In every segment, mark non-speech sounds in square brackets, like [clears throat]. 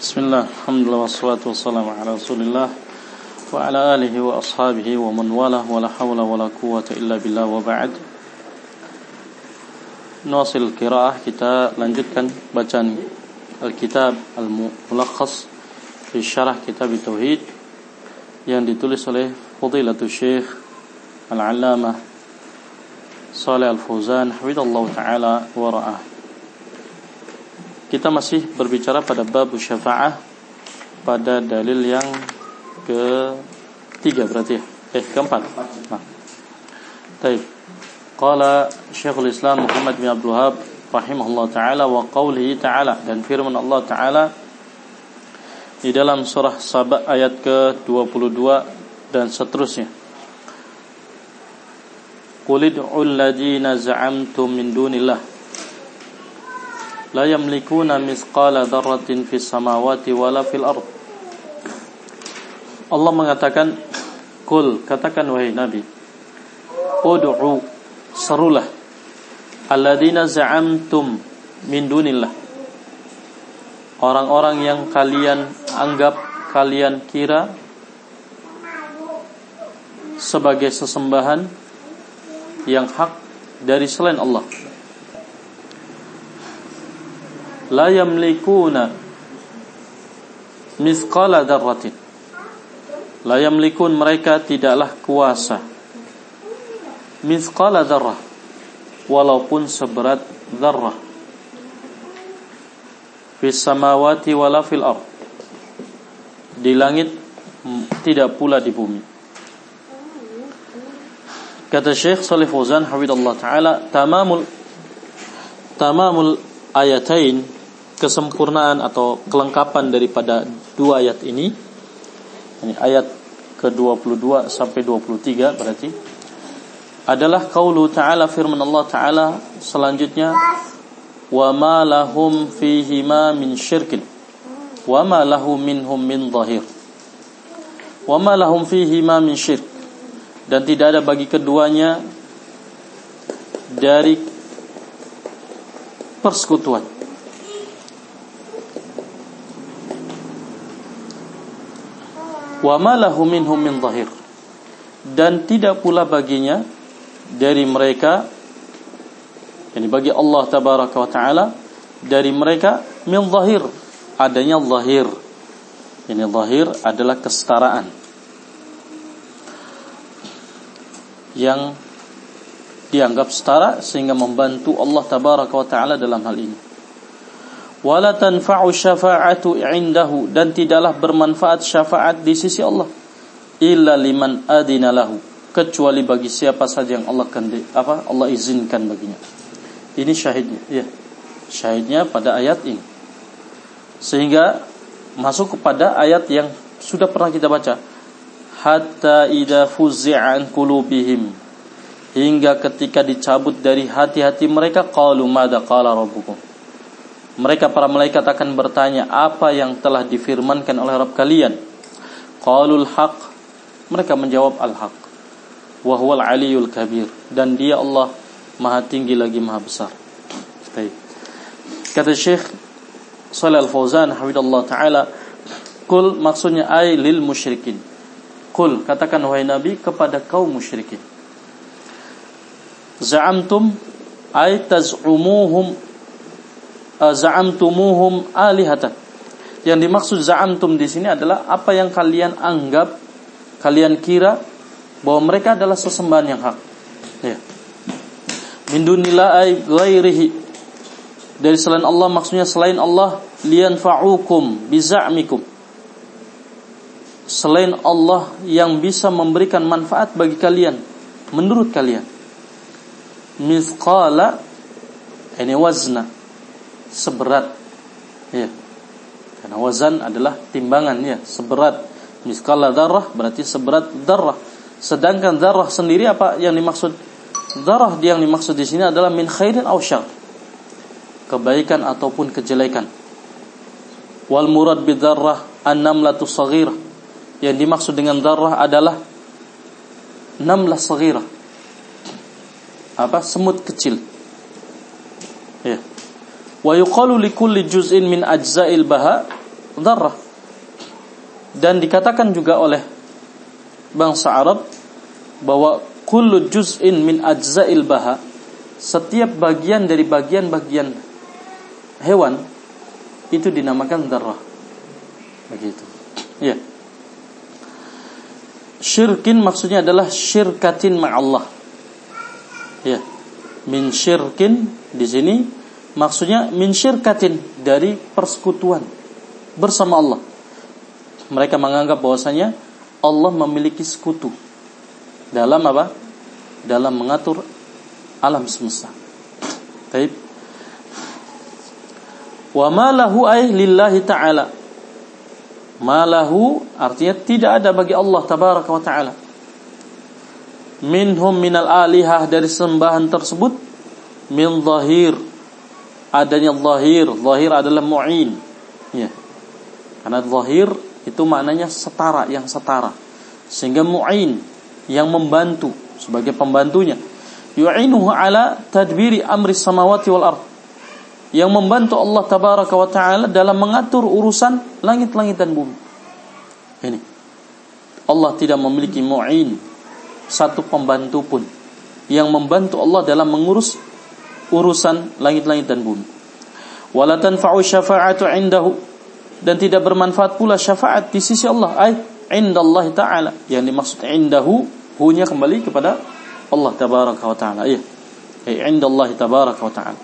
Bismillah, alhamdulillah wassalatu wassalamu ala rasulillah Wa ala alihi wa ashabihi wa man wala wa la hawla wa la quwata illa billah wa ba'd Nuasil kiraah kita lanjutkan bacaan Al-Kitab Al-Mulakhas Fi syarah kitab Tauhid Yang ditulis oleh Fadilatul Syekh Al-Allamah Salih Al-Fuzan Hafidallahu Ta'ala wa ra'ah Kita masih berbicara pada bab syafa'ah pada dalil yang ketiga berarti ya. Eh, keempat. Nah. Baik. Qala Syekhul Islam Muhammad bin Abdul Wahab rahimahullah taala wa qawlihi taala dan firman Allah taala di dalam surah Saba ayat ke-22 dan seterusnya. Qul ud'u alladziina za'amtum min dunillah la yamlikuna misqala dzarratin fis samawati wala fil ard. Allah mengatakan, "Kul," katakan wahai Nabi, "Ud'u," serulah alladzina za'amtum min dunillah. Orang-orang yang kalian anggap, kalian kira sebagai sesembahan yang hak dari selain Allah. La yamlikuna misqala dzarratin. La yamlikun mereka tidaklah kuasa. Misqala dzarrah walaupun seberat dzarrah. Fis samawati wala fil ard. Di langit tidak pula di bumi. Kata Syekh Salih Fauzan hafizallahu taala tamamul tamamul ayatain kesempurnaan atau kelengkapan daripada dua ayat ini. Ini ayat ke-22 sampai 23 berarti. Adalah qaulu ta'ala firman Allah ta'ala selanjutnya wa ma lahum fihi ma min syirkin wa ma lahu minhum min zahir wa ma lahum fihi ma min syirk. Dan tidak ada bagi keduanya dari persekutuan wa ma minhum min zahir dan tidak pula baginya dari mereka yani bagi Allah tabaraka wa taala dari mereka min zahir adanya zahir. Ini zahir adalah kesetaraan. Yang dianggap setara sehingga membantu Allah tabaraka wa taala dalam hal ini wala tanfa'u syafa'atu indahu dan tidaklah bermanfaat syafaat di sisi Allah illa liman adina lahu kecuali bagi siapa saja yang Allah kendi, apa Allah izinkan baginya. Ini syahidnya, ya. Syahidnya pada ayat ini. Sehingga masuk kepada ayat yang sudah pernah kita baca. Hatta idza fuzzi'an qulubihim hingga ketika dicabut dari hati-hati mereka qalu madza qala rabbukum mereka para malaikat akan bertanya apa yang telah difirmankan oleh Rabb kalian. Qalul haq. Mereka menjawab al-haq. Wa huwal aliyul kabir dan dia Allah Maha tinggi lagi Maha besar. Baik. Kata Syekh Shalal Fauzan hafizallahu taala, kul maksudnya ay lil musyrikin. Kul katakan wahai Nabi kepada kaum musyrikin. Za'amtum ay taz'umuhum za'amtumuhum alihatan. Yang dimaksud za'amtum di sini adalah apa yang kalian anggap, kalian kira bahwa mereka adalah sesembahan yang hak. Ya. Min dunilai ghairihi. Dari selain Allah maksudnya selain Allah liyanfa'ukum biza'mikum. Selain Allah yang bisa memberikan manfaat bagi kalian menurut kalian. Mithqala ini wazna seberat. Ya. Karena wazan adalah timbangan ya. Seberat. Miskala darah berarti seberat darah. Sedangkan darah sendiri apa yang dimaksud? Darah yang dimaksud di sini adalah min khairin aw syar kebaikan ataupun kejelekan. Wal murad bidarrah an-namlatu saghirah. Yang dimaksud dengan darah adalah namlah saghirah. Apa? Semut kecil. Ya Wa yuqalu likulli juz'in min ajza'il baha zarrah. Dan dikatakan juga oleh bangsa Arab bahwa kullu juz'in min ajza'il baha setiap bagian dari bagian-bagian hewan itu dinamakan darah. Begitu. Ya. Syirkin maksudnya adalah syirkatin ma'allah. Ya. Min syirkin di sini maksudnya min syirkatin dari persekutuan bersama Allah. Mereka menganggap bahwasanya Allah memiliki sekutu dalam apa? Dalam mengatur alam semesta. Baik. Wa ma lahu lillahi ta'ala. Ma lahu artinya tidak ada bagi Allah tabaraka wa taala. Minhum minal alihah dari sembahan tersebut min zahir adanya zahir. Zahir adalah mu'in. Ya. Karena zahir itu maknanya setara yang setara. Sehingga mu'in yang membantu sebagai pembantunya. Yu'inuhu ala tadbiri amri samawati wal ard. Yang membantu Allah tabaraka wa taala dalam mengatur urusan langit-langit dan bumi. Ini. Allah tidak memiliki mu'in. Satu pembantu pun. Yang membantu Allah dalam mengurus urusan langit-langit dan bumi. Wala tanfa'u syafa'atu 'indahu dan tidak bermanfaat pula syafaat di sisi Allah. Ai indallah taala. Yang dimaksud indahu hunya kembali kepada Allah tabaraka wa taala. Ya. Ai indallah tabaraka wa taala.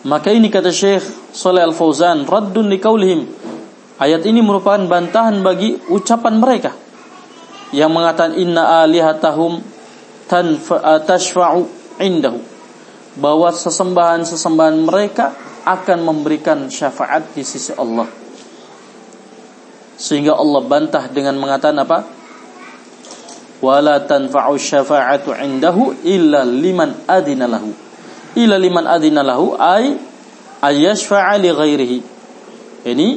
Maka ini kata Syekh Saleh Al-Fauzan, raddun liqaulihim. Ayat ini merupakan bantahan bagi ucapan mereka yang mengatakan inna alihatahum tashfa'u indahu bahwa sesembahan-sesembahan mereka akan memberikan syafaat di sisi Allah. Sehingga Allah bantah dengan mengatakan apa? Wala tanfa'u syafa'atu indahu illa liman adina lahu. Illa liman adina lahu ay ayashfa'a li ghairihi. Ini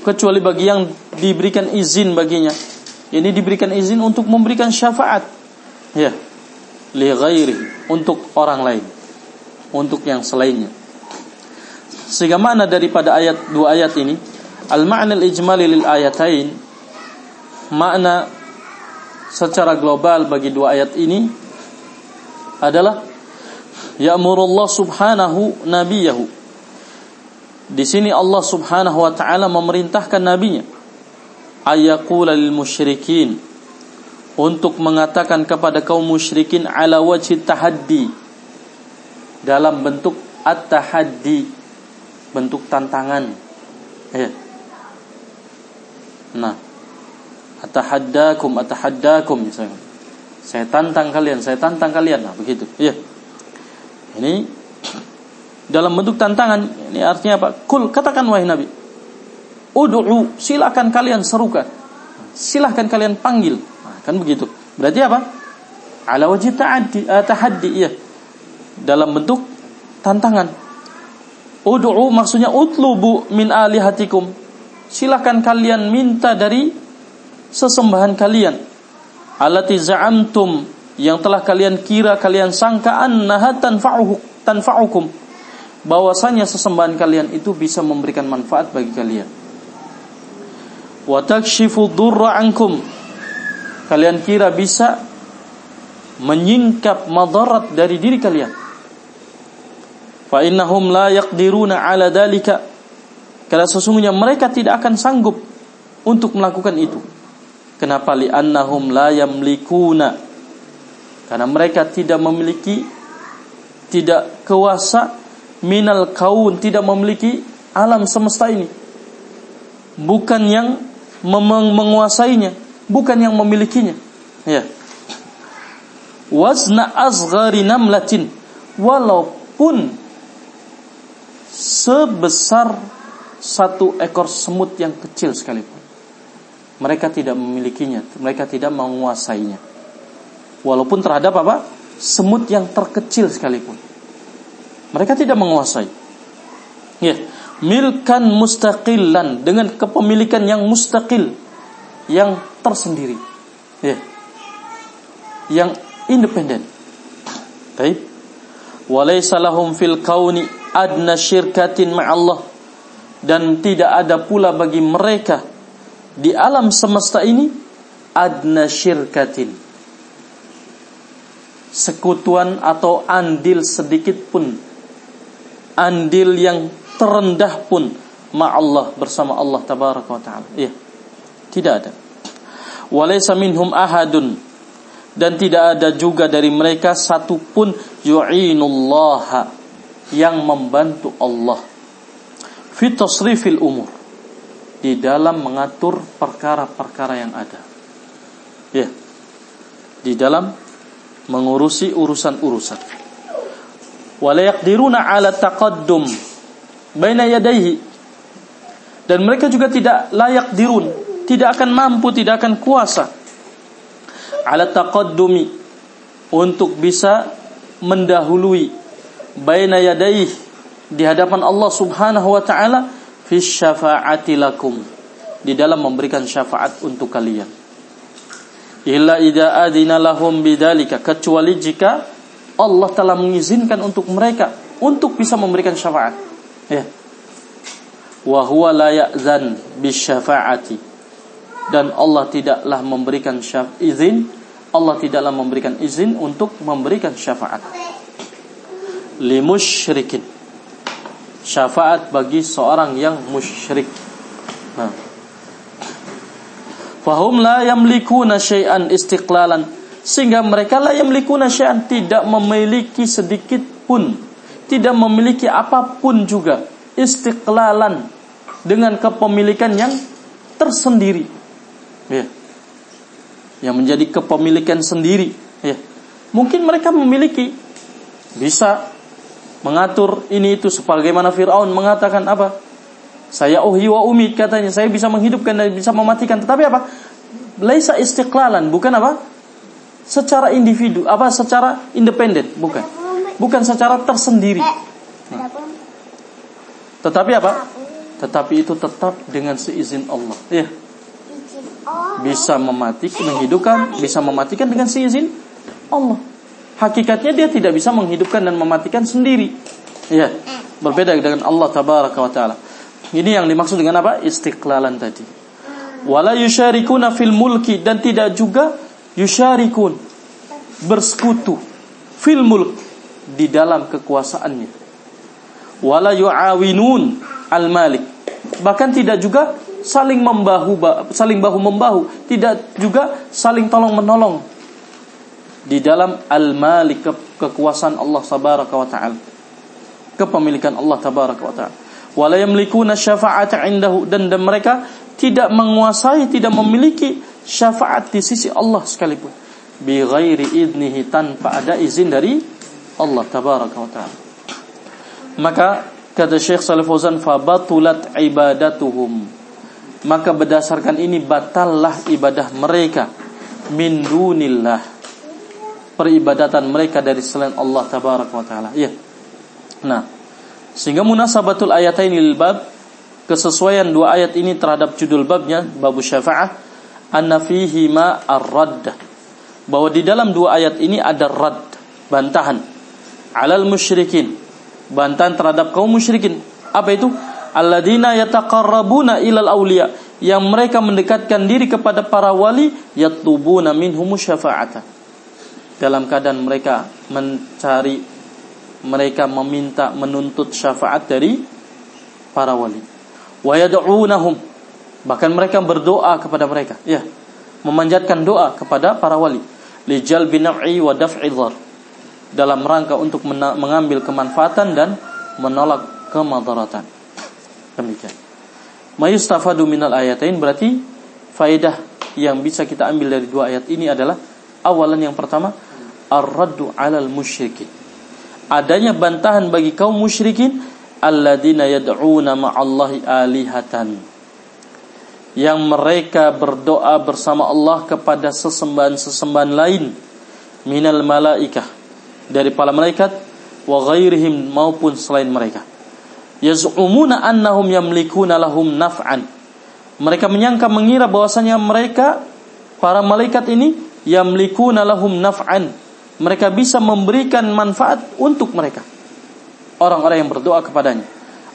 kecuali bagi yang diberikan izin baginya. Ini diberikan izin untuk memberikan syafaat. Ya. Li ghairihi untuk orang lain. Untuk yang selainnya. Sehingga mana daripada ayat dua ayat ini? Al-ma'na al-ijmali lil ayatain. Makna secara global bagi dua ayat ini adalah ya'murullah subhanahu nabiyahu. Di sini Allah Subhanahu wa taala memerintahkan nabinya ayaqula lil musyrikin. Untuk mengatakan kepada kaum musyrikin ala wajhi tahaddi dalam bentuk at-tahaddi bentuk tantangan. Ya. Nah, atahaddakum atahaddakum misalnya. Saya tantang kalian, saya tantang kalian. Nah, begitu. Ya. Ini [clears throat] dalam bentuk tantangan ini artinya apa? Kul katakan wahai Nabi. Ud'u, silakan kalian serukan. Silahkan kalian panggil. Nah, kan begitu. Berarti apa? Ala wajib ta'addi, uh, tahaddi ya. Dalam bentuk tantangan. Ud'u maksudnya utlubu min alihatikum. Silakan kalian minta dari sesembahan kalian. Alati za'amtum yang telah kalian kira kalian sangka annaha tanfa'ukum bahwasanya sesembahan kalian itu bisa memberikan manfaat bagi kalian. Wa takshifu durra ankum. Kalian kira bisa menyingkap madarat dari diri kalian fa innahum la yaqdiruna ala dalika karena sesungguhnya mereka tidak akan sanggup untuk melakukan itu. Kenapa? Li annahum la yamlikuna. Karena mereka tidak memiliki tidak kuasa minal kaun tidak memiliki alam semesta ini. Bukan yang menguasainya bukan yang memilikinya. Ya. Wazna asghari namlatin. Walaupun sebesar satu ekor semut yang kecil sekalipun. Mereka tidak memilikinya, mereka tidak menguasainya. Walaupun terhadap apa? Semut yang terkecil sekalipun. Mereka tidak menguasai. Ya, milkan mustaqilan dengan kepemilikan yang mustaqil, yang tersendiri. Ya. Yang independen. Baik. Walaysa lahum fil kauni adna syirkatin ma'allah. Dan tidak ada pula bagi mereka di alam semesta ini adna syirkatin. Sekutuan atau andil sedikit pun. Andil yang terendah pun ma Allah bersama Allah tabaraka wa taala. Iya. Tidak ada. Walaysa minhum ahadun. Dan tidak ada juga dari mereka satupun yu'inullah yang membantu Allah fi tasrifil umur di dalam mengatur perkara-perkara yang ada. Ya. Di dalam mengurusi urusan-urusan. Wala yaqdiruna 'ala taqaddum baina yadayhi. Dan mereka juga tidak layak dirun, tidak akan mampu, tidak akan kuasa ala taqaddumi untuk bisa mendahului baina yadayhi di hadapan Allah Subhanahu wa taala fi syafaati lakum di dalam memberikan syafaat untuk kalian. Illa idza adina lahum bidzalika kecuali jika Allah telah mengizinkan untuk mereka untuk bisa memberikan syafaat. Ya. Wa huwa la ya'zan bisyafaati. Dan Allah tidaklah memberikan izin Allah tidaklah memberikan izin untuk memberikan syafaat. Limusyrikin syafaat bagi seorang yang musyrik. Nah. Fahum la yamlikuna syai'an istiqlalan sehingga mereka la yamlikuna syai'an tidak memiliki sedikit pun tidak memiliki apa pun juga istiqlalan dengan kepemilikan yang tersendiri. Ya. Yang menjadi kepemilikan sendiri, ya. Mungkin mereka memiliki bisa mengatur ini itu sebagaimana Firaun mengatakan apa? Saya uhyi wa umid katanya, saya bisa menghidupkan dan bisa mematikan. Tetapi apa? Laisa istiqlalan, bukan apa? Secara individu, apa secara independen, bukan. Bukan secara tersendiri. Nah. Tetapi apa? Tetapi itu tetap dengan seizin Allah. Ya. Bisa mematikan, menghidupkan, bisa mematikan dengan seizin Allah hakikatnya dia tidak bisa menghidupkan dan mematikan sendiri. Ya, berbeda dengan Allah tabaraka wa taala. Ini yang dimaksud dengan apa? Istiqlalan tadi. Wala yusyarikuna fil mulki dan tidak juga yusyarikun bersekutu fil mulk di dalam kekuasaannya. Wala yuawinun al malik. Bahkan tidak juga saling membahu saling bahu membahu, tidak juga saling tolong menolong di dalam al-malik ke kekuasaan Allah tabaraka wa taala. Kepemilikan Allah tabaraka wa taala. Wala yamlikuna syafa'ata indahu dan, mereka tidak menguasai, tidak memiliki syafaat di sisi Allah sekalipun. Bi ghairi idnihi tanpa ada izin dari Allah tabaraka wa taala. Maka kata Syekh Salih Fauzan fa batulat ibadatuhum. Maka berdasarkan ini batallah ibadah mereka min dunillah peribadatan mereka dari selain Allah tabaraka wa taala. Ya. Nah, sehingga munasabatul ini lil bab kesesuaian dua ayat ini terhadap judul babnya bab syafaah anna fihi ma ar-radd. Bahwa di dalam dua ayat ini ada rad bantahan. Alal musyrikin bantahan terhadap kaum musyrikin. Apa itu? Alladzina yataqarrabuna ilal auliya yang mereka mendekatkan diri kepada para wali yatubuna minhum syafa'ata dalam keadaan mereka mencari mereka meminta menuntut syafaat dari para wali. Wa yad'unahum. Bahkan mereka berdoa kepada mereka. Ya. Memanjatkan doa kepada para wali. Lijal binaf'i wa daf'i dalam rangka untuk mengambil kemanfaatan dan menolak kemadaratan. Demikian. Mayustafadu minal ayatain berarti faedah yang bisa kita ambil dari dua ayat ini adalah awalan yang pertama ar-raddu 'alal musyrikin. Adanya bantahan bagi kaum musyrikin alladzina yad'una ma'allahi alihatan. Yang mereka berdoa bersama Allah kepada sesembahan-sesembahan lain minal malaikah dari para malaikat wa ghairihim maupun selain mereka. Yaz'umuna annahum yamlikuna lahum naf'an. Mereka menyangka mengira bahwasanya mereka para malaikat ini yamlikuna lahum naf'an mereka bisa memberikan manfaat untuk mereka. Orang-orang yang berdoa kepadanya.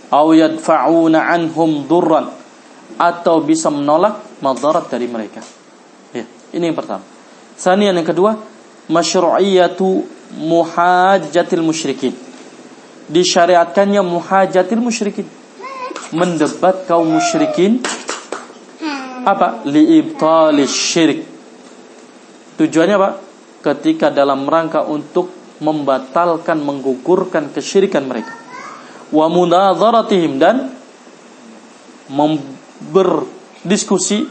Au yadfa'una anhum durran atau bisa menolak madarat dari mereka. Ya, ini yang pertama. Sanian yang kedua, masyru'iyatu muhajjatil musyrikin. Disyariatkannya muhajjatil musyrikin. Mendebat kaum musyrikin apa? Liibtalis syirik. Tujuannya apa? Ketika dalam rangka untuk membatalkan, menggugurkan kesyirikan mereka. Wa munadharatihim dan berdiskusi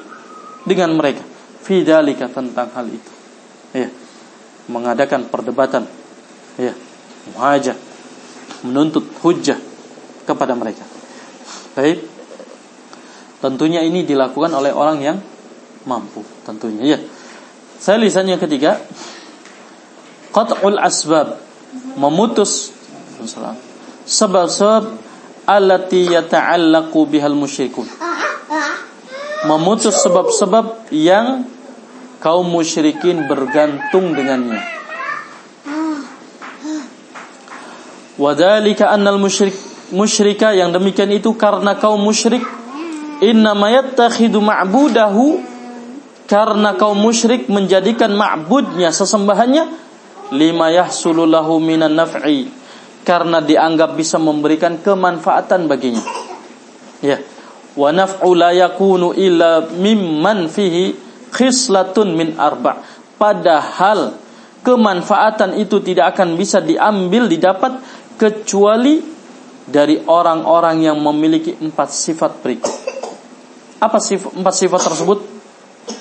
dengan mereka fidalika tentang hal itu. Ya. Mengadakan perdebatan. Ya. Muhajah menuntut hujah kepada mereka. Baik. Tentunya ini dilakukan oleh orang yang mampu tentunya ya. Saya lisan yang ketiga qat'ul asbab memutus sebab-sebab allati yata'allaqu bihal musyrikun memutus sebab-sebab yang kaum musyrikin bergantung dengannya. Wadhalika annal musyrik musyrika yang demikian itu karena kaum musyrik inna mayattakhidu ma'budahu karena kaum musyrik menjadikan ma'budnya sesembahannya lima yahsulu lahu minan naf'i. Karena dianggap bisa memberikan kemanfaatan baginya. Ya. Wa naf'u la yakunu illa mimman fihi khislatun min arba. Padahal kemanfaatan itu tidak akan bisa diambil didapat kecuali dari orang-orang yang memiliki empat sifat berikut. Apa sifat, empat sifat tersebut?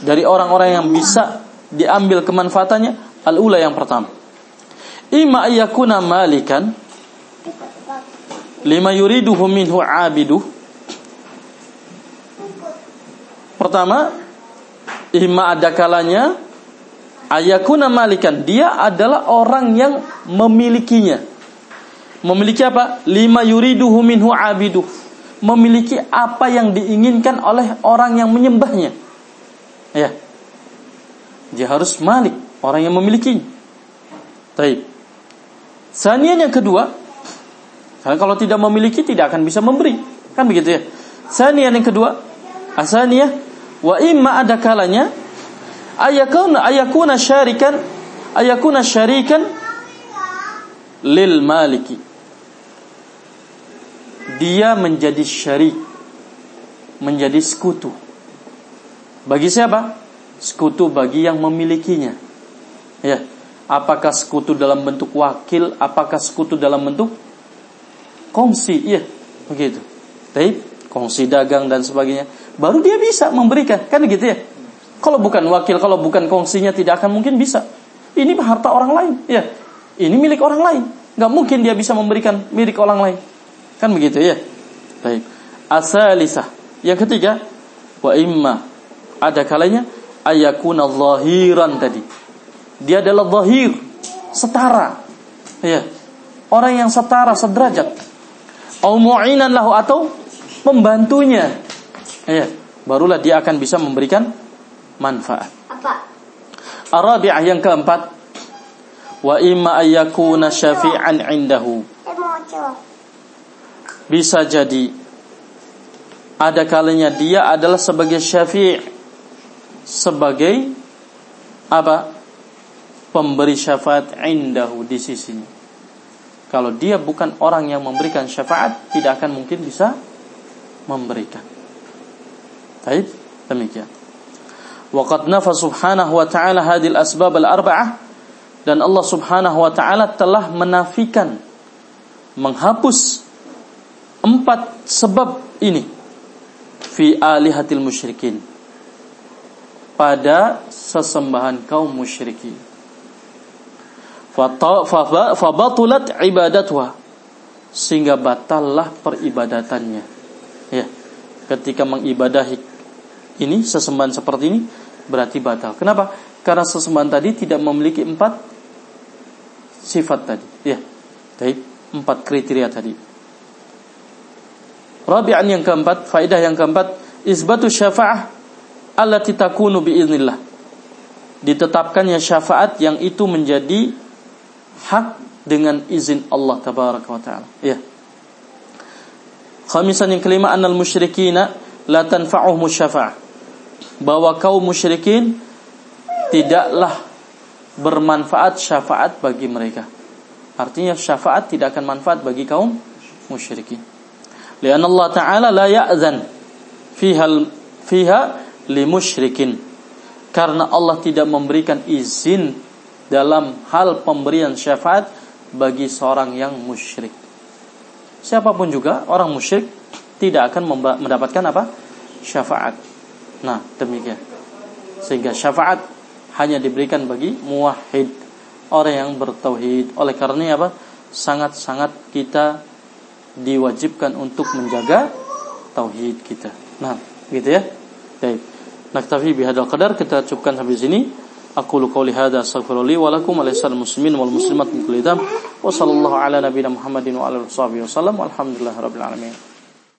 Dari orang-orang yang bisa diambil kemanfaatannya al-ula yang pertama imma ayyakuna malikan lima yuriduhu minhu abiduh Pertama, imma ada kalanya ayakuna malikan. Dia adalah orang yang memilikinya. Memiliki apa? Lima yuriduhu minhu abiduh. Memiliki apa yang diinginkan oleh orang yang menyembahnya. Ya. Dia harus malik, orang yang memiliki. Baik. Sanian yang kedua, karena kalau tidak memiliki tidak akan bisa memberi. Kan begitu ya. Sanian yang kedua, asaniyah Wa imma ada kalanya ayakuna ayakuna syarikan ayakuna syarikan lil maliki. Dia menjadi syarik, menjadi sekutu. Bagi siapa? Sekutu bagi yang memilikinya. Ya. Apakah sekutu dalam bentuk wakil, apakah sekutu dalam bentuk kongsi? Iya, begitu. Baik, kongsi dagang dan sebagainya. Baru dia bisa memberikan. Kan gitu ya? Kalau bukan wakil kalau bukan kongsinya tidak akan mungkin bisa. Ini harta orang lain. Ya ini milik orang lain. Nggak mungkin dia bisa memberikan milik orang lain. Kan begitu ya baik asalisah yang ketiga wa imma. Ada kalanya ayakuna zahiran tadi dia adalah zahir setara ya orang yang setara sederajat au mu'inan lahu atau pembantunya Ya, barulah dia akan bisa memberikan manfaat. Apa? Arabi'ah yang keempat wa imma ayyakuna syafi'an indahu. Bisa jadi ada kalanya dia adalah sebagai syafi' sebagai apa? Pemberi syafaat indahu di sisinya. Kalau dia bukan orang yang memberikan syafaat, tidak akan mungkin bisa memberikan. Baik, demikian. Waqad nafa subhanahu wa ta'ala hadil asbab al-arba'ah dan Allah subhanahu wa ta'ala telah menafikan menghapus empat sebab ini fi alihatil musyrikin pada sesembahan kaum musyrikin fabatulat ibadatuha sehingga batallah peribadatannya ya ketika mengibadahi ini sesembahan seperti ini berarti batal. Kenapa? Karena sesembahan tadi tidak memiliki empat sifat tadi. Ya, baik empat kriteria tadi. Rabi'an yang keempat, faedah yang keempat, isbatu syafa'ah allati takunu biiznillah. Ditetapkannya syafaat yang itu menjadi hak dengan izin Allah tabaraka wa taala. Ya. Khamisan yang kelima annal musyrikina la tanfa'uhum syafa'ah. Bahwa kaum musyrikin tidaklah bermanfaat syafaat bagi mereka. Artinya syafaat tidak akan manfaat bagi kaum musyrikin. Lian Allah Ta'ala la ya'zan fiha fiha li musyrikin. Karena Allah tidak memberikan izin dalam hal pemberian syafaat bagi seorang yang musyrik. Siapa pun juga orang musyrik tidak akan mendapatkan apa? syafaat. Nah, demikian. Sehingga syafaat hanya diberikan bagi muwahhid orang yang bertauhid. Oleh karena apa? Sangat-sangat kita diwajibkan untuk menjaga tauhid kita. Nah, gitu ya. Baik. Naktafi bihadal qadar kita cukupkan sampai sini. أقول قولي هذا أستغفر لي ولكم وليس المسلمين والمسلمات من كل ذنب وصلى الله على نبينا محمد وعلى آله وصحبه وسلم والحمد لله رب العالمين.